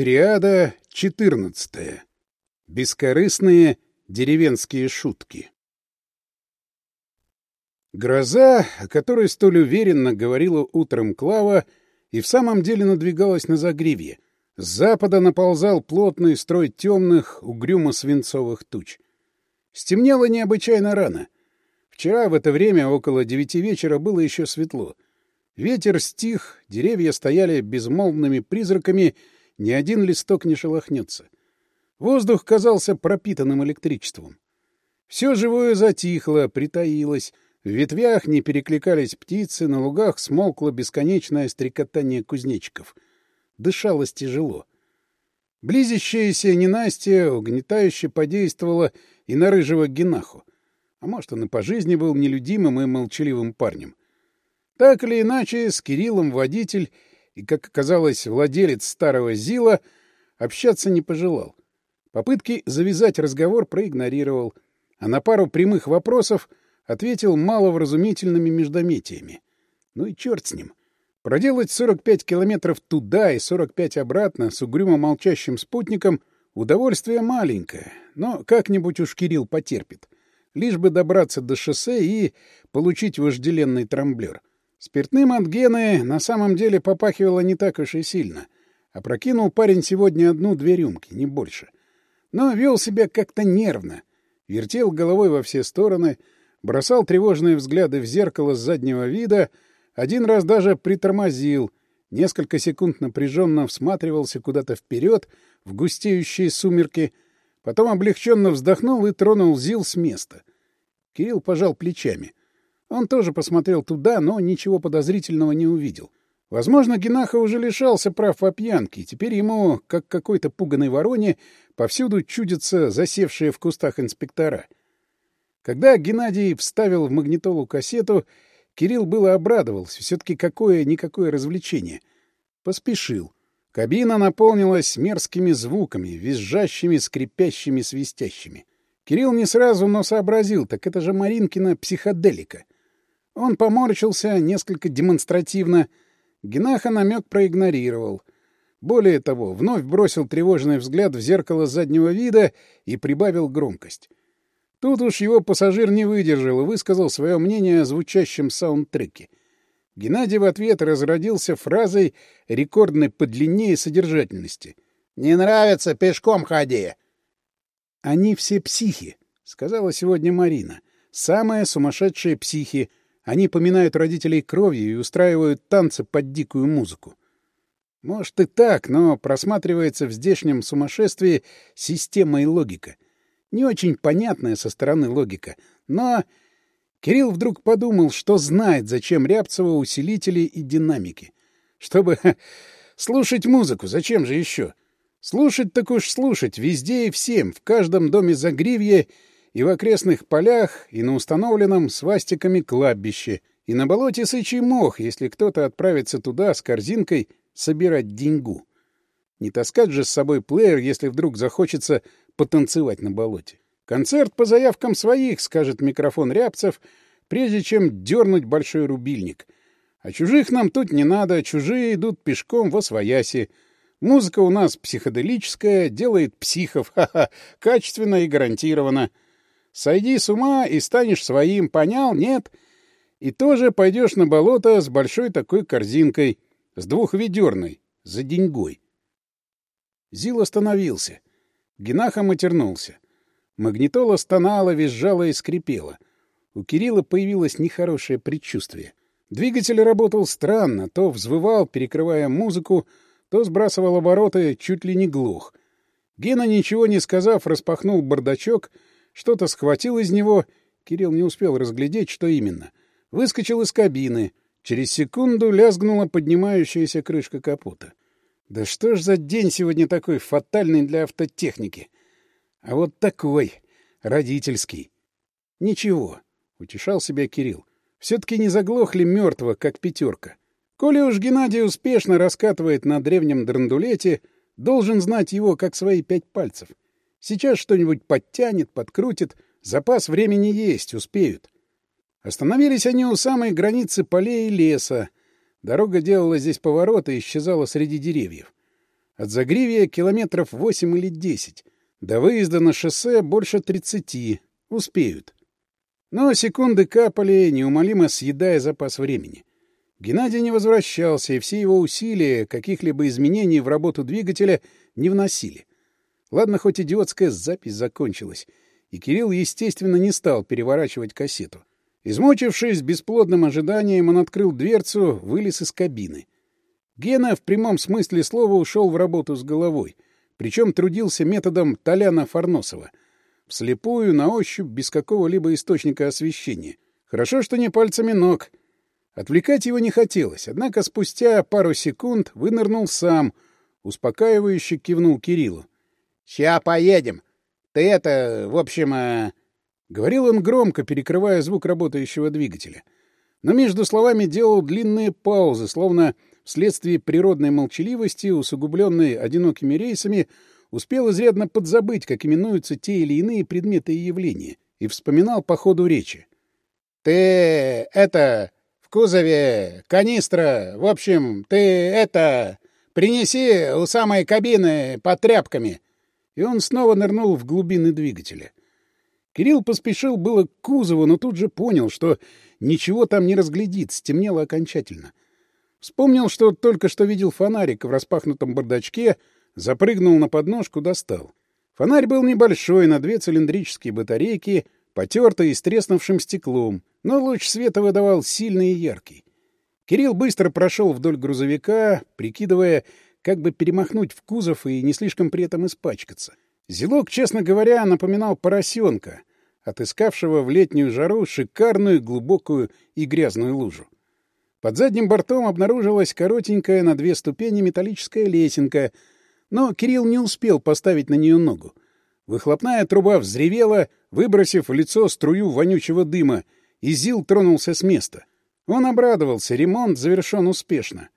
Триада четырнадцатая. Бескорыстные деревенские шутки. Гроза, о которой столь уверенно говорила утром Клава, и в самом деле надвигалась на загривье. С запада наползал плотный строй темных, угрюмо-свинцовых туч. Стемнело необычайно рано. Вчера в это время, около девяти вечера, было еще светло. Ветер стих, деревья стояли безмолвными призраками — ни один листок не шелохнется. Воздух казался пропитанным электричеством. Все живое затихло, притаилось. В ветвях не перекликались птицы, на лугах смолкло бесконечное стрекотание кузнечиков. Дышалось тяжело. Близящееся ненастье угнетающе подействовала и на рыжего Генаху. А может, он и по жизни был нелюдимым и молчаливым парнем. Так или иначе, с Кириллом водитель и, как оказалось, владелец старого ЗИЛа общаться не пожелал. Попытки завязать разговор проигнорировал, а на пару прямых вопросов ответил маловразумительными междометиями. Ну и черт с ним. Проделать 45 километров туда и 45 обратно с угрюмо молчащим спутником удовольствие маленькое, но как-нибудь уж Кирилл потерпит. Лишь бы добраться до шоссе и получить вожделенный трамблер — Спиртным от на самом деле попахивало не так уж и сильно. Опрокинул парень сегодня одну две рюмки, не больше. Но вел себя как-то нервно. Вертел головой во все стороны, бросал тревожные взгляды в зеркало с заднего вида, один раз даже притормозил, несколько секунд напряженно всматривался куда-то вперед, в густеющие сумерки, потом облегченно вздохнул и тронул Зил с места. Кирилл пожал плечами — он тоже посмотрел туда, но ничего подозрительного не увидел. Возможно, Генаха уже лишался прав по пьянке, и теперь ему, как какой-то пуганой вороне, повсюду чудится засевшие в кустах инспектора. Когда Геннадий вставил в магнитолу кассету, Кирилл было обрадовался, все-таки какое-никакое развлечение. Поспешил. Кабина наполнилась мерзкими звуками, визжащими, скрипящими, свистящими. Кирилл не сразу, но сообразил, так это же Маринкина психоделика. Он поморщился, несколько демонстративно. Генаха намек проигнорировал. Более того, вновь бросил тревожный взгляд в зеркало заднего вида и прибавил громкость. Тут уж его пассажир не выдержал и высказал свое мнение о звучащем саундтреке. Геннадий в ответ разродился фразой рекордной по длине и содержательности. «Не нравится, пешком ходи!» «Они все психи», — сказала сегодня Марина. «Самые сумасшедшие психи — они поминают родителей кровью и устраивают танцы под дикую музыку. Может и так, но просматривается в здешнем сумасшествии система и логика. Не очень понятная со стороны логика, но... Кирилл вдруг подумал, что знает, зачем Рябцева усилители и динамики. Чтобы слушать музыку, зачем же еще? Слушать так уж слушать, везде и всем, в каждом доме загривье и в окрестных полях, и на установленном свастиками кладбище, и на болоте сычий мох, если кто-то отправится туда с корзинкой собирать деньгу. Не таскать же с собой плеер, если вдруг захочется потанцевать на болоте. Концерт по заявкам своих, скажет микрофон Рябцев, прежде чем дернуть большой рубильник. А чужих нам тут не надо, чужие идут пешком во свояси. Музыка у нас психоделическая, делает психов, ха-ха, качественно и гарантированно. Сойди с ума и станешь своим, понял, нет? И тоже пойдешь на болото с большой такой корзинкой, с двухведерной, за деньгой. Зил остановился. Генаха матернулся. Магнитола стонала, визжала и скрипела. У Кирилла появилось нехорошее предчувствие. Двигатель работал странно, то взвывал, перекрывая музыку, то сбрасывал обороты чуть ли не глух. Гена, ничего не сказав, распахнул бардачок — что-то схватил из него. Кирилл не успел разглядеть, что именно. Выскочил из кабины. Через секунду лязгнула поднимающаяся крышка капота. Да что ж за день сегодня такой фатальный для автотехники? А вот такой, родительский. Ничего, утешал себя Кирилл. Все-таки не заглохли мертво, как пятерка. Коли уж Геннадий успешно раскатывает на древнем драндулете, должен знать его, как свои пять пальцев. Сейчас что-нибудь подтянет, подкрутит. Запас времени есть, успеют. Остановились они у самой границы полей и леса. Дорога делала здесь повороты и исчезала среди деревьев. От Загривия километров восемь или десять. До выезда на шоссе больше тридцати. Успеют. Но секунды капали, неумолимо съедая запас времени. Геннадий не возвращался, и все его усилия каких-либо изменений в работу двигателя не вносили. Ладно, хоть идиотская запись закончилась, и Кирилл, естественно, не стал переворачивать кассету. Измучившись бесплодным ожиданием, он открыл дверцу, вылез из кабины. Гена в прямом смысле слова ушел в работу с головой, причем трудился методом Толяна-Фарносова. Вслепую, на ощупь, без какого-либо источника освещения. Хорошо, что не пальцами ног. Отвлекать его не хотелось, однако спустя пару секунд вынырнул сам, успокаивающе кивнул Кириллу. Ща поедем. Ты это, в общем, говорил он громко, перекрывая звук работающего двигателя. Но между словами делал длинные паузы, словно вследствие природной молчаливости, усугубленной одинокими рейсами, успел изрядно подзабыть, как именуются те или иные предметы и явления, и вспоминал по ходу речи. «Ты... это... в кузове... канистра... в общем, ты... это... принеси у самой кабины под тряпками...» и он снова нырнул в глубины двигателя. Кирилл поспешил было к кузову, но тут же понял, что ничего там не разглядит, стемнело окончательно. Вспомнил, что только что видел фонарик в распахнутом бардачке, запрыгнул на подножку, достал. Фонарь был небольшой, на две цилиндрические батарейки, потертый и с треснувшим стеклом, но луч света выдавал сильный и яркий. Кирилл быстро прошел вдоль грузовика, прикидывая, как бы перемахнуть в кузов и не слишком при этом испачкаться. Зелок, честно говоря, напоминал поросенка, отыскавшего в летнюю жару шикарную глубокую и грязную лужу. Под задним бортом обнаружилась коротенькая на две ступени металлическая лесенка, но Кирилл не успел поставить на нее ногу. Выхлопная труба взревела, выбросив в лицо струю вонючего дыма, и Зил тронулся с места. Он обрадовался, ремонт завершен успешно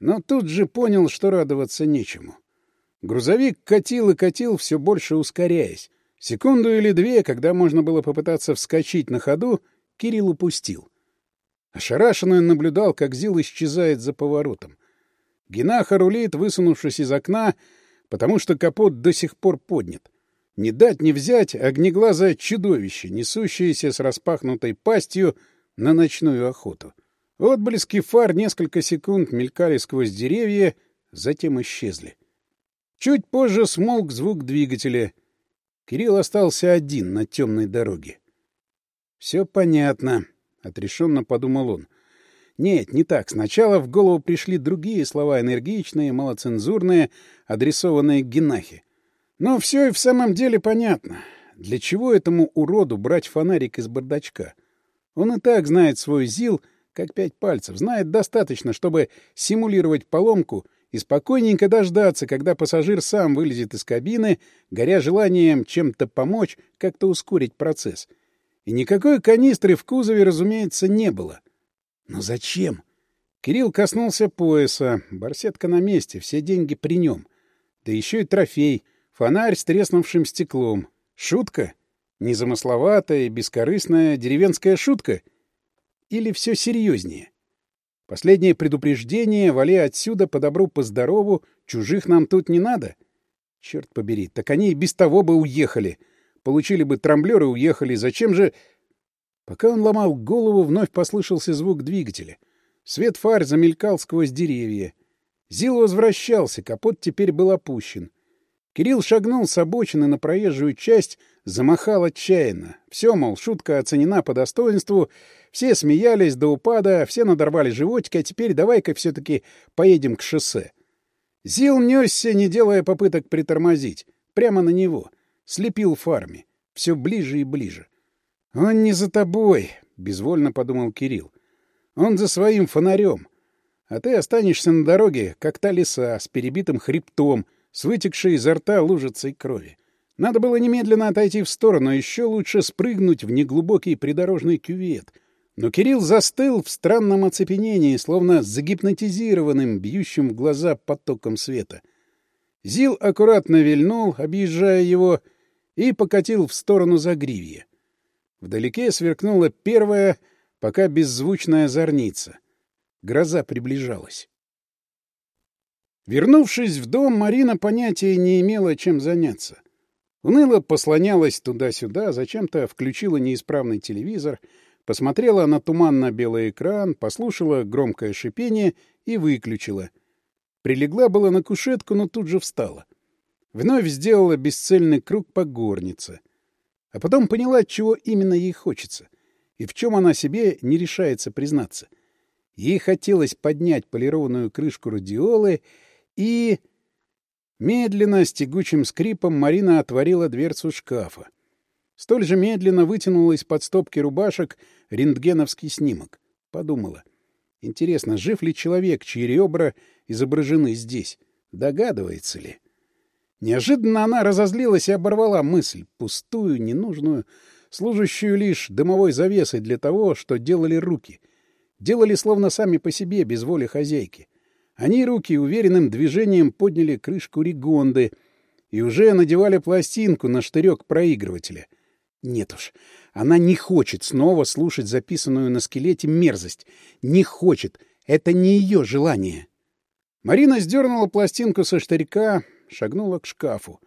но тут же понял, что радоваться нечему. Грузовик катил и катил, все больше ускоряясь. Секунду или две, когда можно было попытаться вскочить на ходу, Кирилл упустил. Ошарашенно наблюдал, как Зил исчезает за поворотом. Генаха рулит, высунувшись из окна, потому что капот до сих пор поднят. Не дать не взять огнеглазое чудовище, несущееся с распахнутой пастью на ночную охоту. Отблески фар несколько секунд мелькали сквозь деревья, затем исчезли. Чуть позже смолк звук двигателя. Кирилл остался один на темной дороге. «Все понятно», — отрешенно подумал он. «Нет, не так. Сначала в голову пришли другие слова, энергичные, малоцензурные, адресованные Генахе. Но все и в самом деле понятно. Для чего этому уроду брать фонарик из бардачка? Он и так знает свой ЗИЛ — как пять пальцев, знает достаточно, чтобы симулировать поломку и спокойненько дождаться, когда пассажир сам вылезет из кабины, горя желанием чем-то помочь, как-то ускорить процесс. И никакой канистры в кузове, разумеется, не было. Но зачем? Кирилл коснулся пояса, барсетка на месте, все деньги при нем. Да еще и трофей, фонарь с треснувшим стеклом. Шутка? Незамысловатая бескорыстная деревенская шутка — или все серьезнее? Последнее предупреждение, вали отсюда по добру, по здорову, чужих нам тут не надо. Черт побери, так они и без того бы уехали. Получили бы трамблеры, уехали. Зачем же... Пока он ломал голову, вновь послышался звук двигателя. Свет фар замелькал сквозь деревья. Зил возвращался, капот теперь был опущен. Кирилл шагнул с обочины на проезжую часть, замахал отчаянно. Все, мол, шутка оценена по достоинству, все смеялись до упада, все надорвали животик, а теперь давай-ка все-таки поедем к шоссе. Зил несся, не делая попыток притормозить. Прямо на него. Слепил фарми. Все ближе и ближе. «Он не за тобой», — безвольно подумал Кирилл. «Он за своим фонарем. А ты останешься на дороге, как та лиса, с перебитым хребтом» С изо рта лужицей крови. Надо было немедленно отойти в сторону, еще лучше спрыгнуть в неглубокий придорожный кювет. Но Кирилл застыл в странном оцепенении, словно загипнотизированным, бьющим в глаза потоком света. Зил аккуратно вильнул, объезжая его, и покатил в сторону Загривья. Вдалеке сверкнула первая, пока беззвучная зорница. Гроза приближалась. Вернувшись в дом, Марина понятия не имела, чем заняться. Уныло послонялась туда-сюда, зачем-то включила неисправный телевизор, посмотрела на туманно-белый экран, послушала громкое шипение и выключила. Прилегла была на кушетку, но тут же встала. Вновь сделала бесцельный круг по горнице. А потом поняла, чего именно ей хочется, и в чем она себе не решается признаться. Ей хотелось поднять полированную крышку радиолы и... Медленно, с тягучим скрипом, Марина отворила дверцу шкафа. Столь же медленно вытянула из-под стопки рубашек рентгеновский снимок. Подумала. Интересно, жив ли человек, чьи ребра изображены здесь? Догадывается ли? Неожиданно она разозлилась и оборвала мысль, пустую, ненужную, служащую лишь дымовой завесой для того, что делали руки. Делали словно сами по себе, без воли хозяйки. Они руки уверенным движением подняли крышку Ригонды и уже надевали пластинку на штырек проигрывателя. Нет уж, она не хочет снова слушать записанную на скелете мерзость. Не хочет. Это не ее желание. Марина сдернула пластинку со штырька, шагнула к шкафу.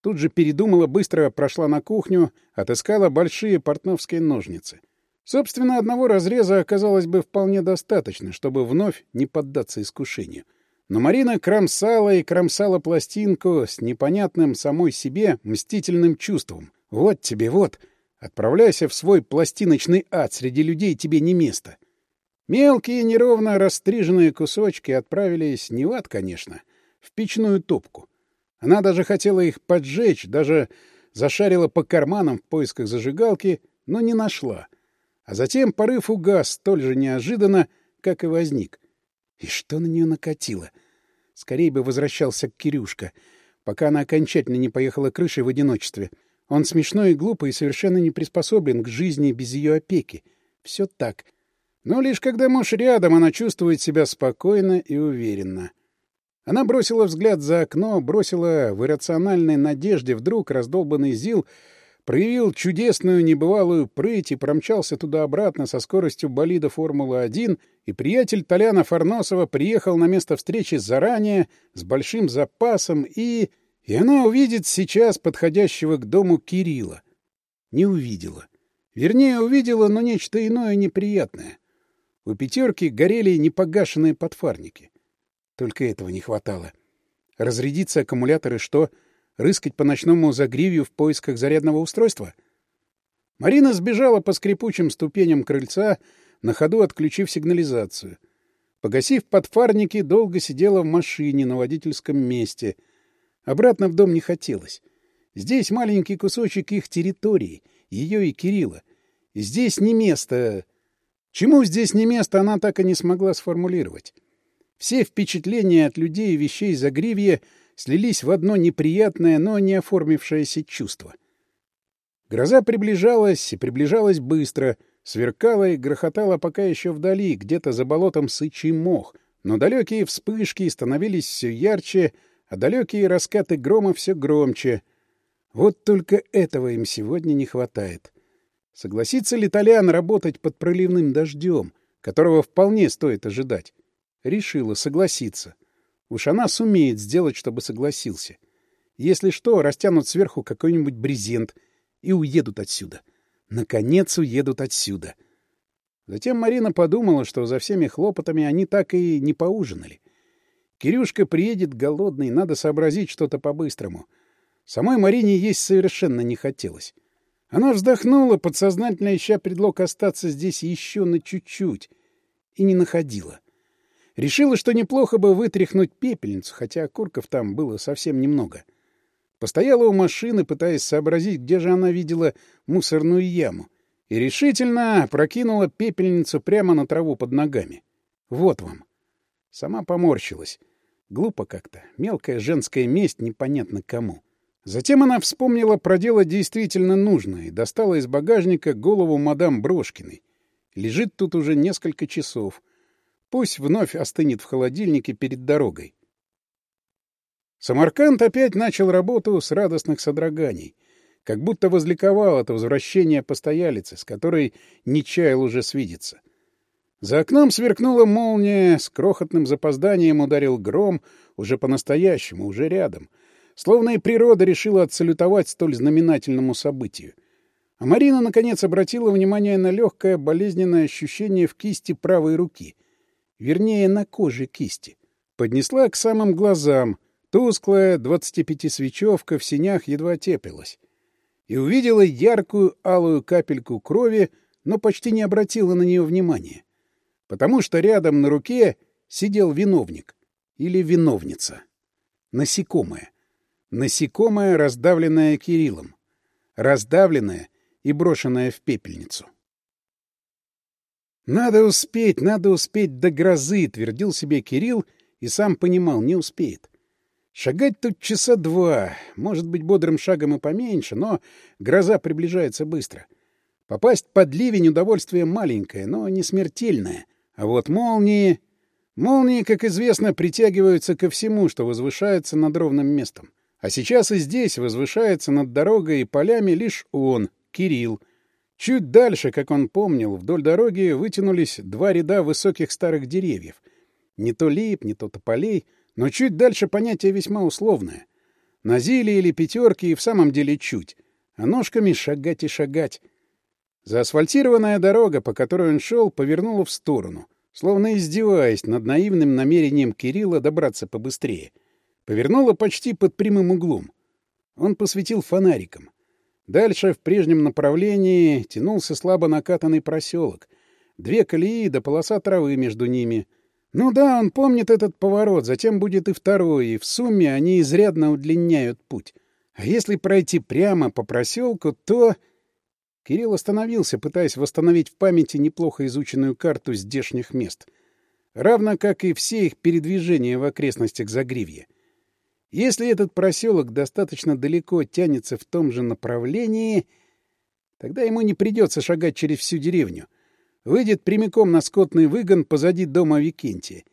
Тут же передумала, быстро прошла на кухню, отыскала большие портновские ножницы. Собственно, одного разреза оказалось бы вполне достаточно, чтобы вновь не поддаться искушению. Но Марина кромсала и кромсала пластинку с непонятным самой себе мстительным чувством. «Вот тебе, вот! Отправляйся в свой пластиночный ад, среди людей тебе не место!» Мелкие неровно растриженные кусочки отправились не в ад, конечно, в печную топку. Она даже хотела их поджечь, даже зашарила по карманам в поисках зажигалки, но не нашла — а затем порыв угас столь же неожиданно, как и возник. И что на нее накатило? Скорее бы возвращался к Кирюшка, пока она окончательно не поехала крышей в одиночестве. Он смешной и глупый и совершенно не приспособлен к жизни без ее опеки. Все так. Но лишь когда муж рядом, она чувствует себя спокойно и уверенно. Она бросила взгляд за окно, бросила в иррациональной надежде вдруг раздолбанный ЗИЛ Проявил чудесную небывалую прыть и промчался туда-обратно со скоростью болида «Формулы-1», и приятель Толяна Фарносова приехал на место встречи заранее, с большим запасом, и... И она увидит сейчас подходящего к дому Кирилла. Не увидела. Вернее, увидела, но нечто иное неприятное. У пятерки горели непогашенные подфарники. Только этого не хватало. Разрядиться аккумуляторы что — рыскать по ночному загривью в поисках зарядного устройства? Марина сбежала по скрипучим ступеням крыльца, на ходу отключив сигнализацию. Погасив подфарники, долго сидела в машине на водительском месте. Обратно в дом не хотелось. Здесь маленький кусочек их территории, ее и Кирилла. Здесь не место... Чему здесь не место, она так и не смогла сформулировать. Все впечатления от людей и вещей Загривья — слились в одно неприятное, но не оформившееся чувство. Гроза приближалась и приближалась быстро, сверкала и грохотала пока еще вдали, где-то за болотом сычий мох, но далекие вспышки становились все ярче, а далекие раскаты грома все громче. Вот только этого им сегодня не хватает. Согласится ли Толян работать под проливным дождем, которого вполне стоит ожидать? Решила согласиться. — Уж она сумеет сделать, чтобы согласился. Если что, растянут сверху какой-нибудь брезент и уедут отсюда. Наконец уедут отсюда. Затем Марина подумала, что за всеми хлопотами они так и не поужинали. Кирюшка приедет голодный, надо сообразить что-то по-быстрому. Самой Марине есть совершенно не хотелось. Она вздохнула, подсознательно ища предлог остаться здесь еще на чуть-чуть, и не находила. Решила, что неплохо бы вытряхнуть пепельницу, хотя курков там было совсем немного. Постояла у машины, пытаясь сообразить, где же она видела мусорную яму, и решительно прокинула пепельницу прямо на траву под ногами. Вот вам. Сама поморщилась. Глупо как-то. Мелкая женская месть непонятно кому. Затем она вспомнила про дело действительно нужное и достала из багажника голову мадам Брошкиной. Лежит тут уже несколько часов — Пусть вновь остынет в холодильнике перед дорогой. Самарканд опять начал работу с радостных содроганий, как будто возликовал от возвращения постоялицы, с которой не чаял уже свидеться. За окном сверкнула молния, с крохотным запозданием ударил гром, уже по-настоящему, уже рядом. Словно и природа решила отсалютовать столь знаменательному событию. А Марина, наконец, обратила внимание на легкое болезненное ощущение в кисти правой руки — вернее, на коже кисти. Поднесла к самым глазам. Тусклая 25-свечевка в синях едва теплилась. И увидела яркую алую капельку крови, но почти не обратила на нее внимания. Потому что рядом на руке сидел виновник. Или виновница. Насекомое. Насекомое, раздавленное Кириллом. Раздавленное и брошенное в пепельницу. Надо успеть, надо успеть до грозы, твердил себе Кирилл и сам понимал, не успеет. Шагать тут часа два, может быть, бодрым шагом и поменьше, но гроза приближается быстро. Попасть под ливень удовольствие маленькое, но не смертельное. А вот молнии... Молнии, как известно, притягиваются ко всему, что возвышается над ровным местом. А сейчас и здесь возвышается над дорогой и полями лишь он, Кирилл, Чуть дальше, как он помнил, вдоль дороги вытянулись два ряда высоких старых деревьев. Не то лип, не то тополей, но чуть дальше понятие весьма условное. На зиле или пятерке и в самом деле чуть, а ножками шагать и шагать. Заасфальтированная дорога, по которой он шел, повернула в сторону, словно издеваясь над наивным намерением Кирилла добраться побыстрее. Повернула почти под прямым углом. Он посветил фонариком. Дальше в прежнем направлении тянулся слабо накатанный проселок. Две колеи до да полоса травы между ними. Ну да, он помнит этот поворот, затем будет и второй, и в сумме они изрядно удлиняют путь. А если пройти прямо по проселку, то... Кирилл остановился, пытаясь восстановить в памяти неплохо изученную карту здешних мест. Равно как и все их передвижения в окрестностях Загривья. Если этот проселок достаточно далеко тянется в том же направлении, тогда ему не придется шагать через всю деревню. Выйдет прямиком на скотный выгон позади дома Викентия.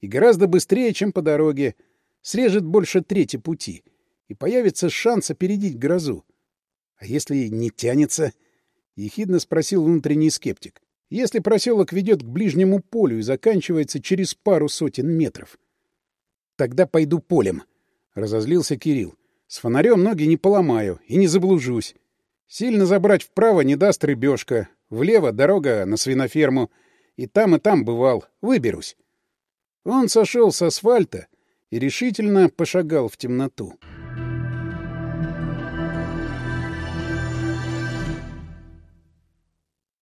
И гораздо быстрее, чем по дороге. Срежет больше трети пути. И появится шанс опередить грозу. — А если не тянется? — ехидно спросил внутренний скептик. — Если проселок ведет к ближнему полю и заканчивается через пару сотен метров. — Тогда пойду полем, — разозлился Кирилл. «С фонарем ноги не поломаю и не заблужусь. Сильно забрать вправо не даст рыбешка, влево дорога на свиноферму. И там, и там бывал. Выберусь». Он сошел с асфальта и решительно пошагал в темноту.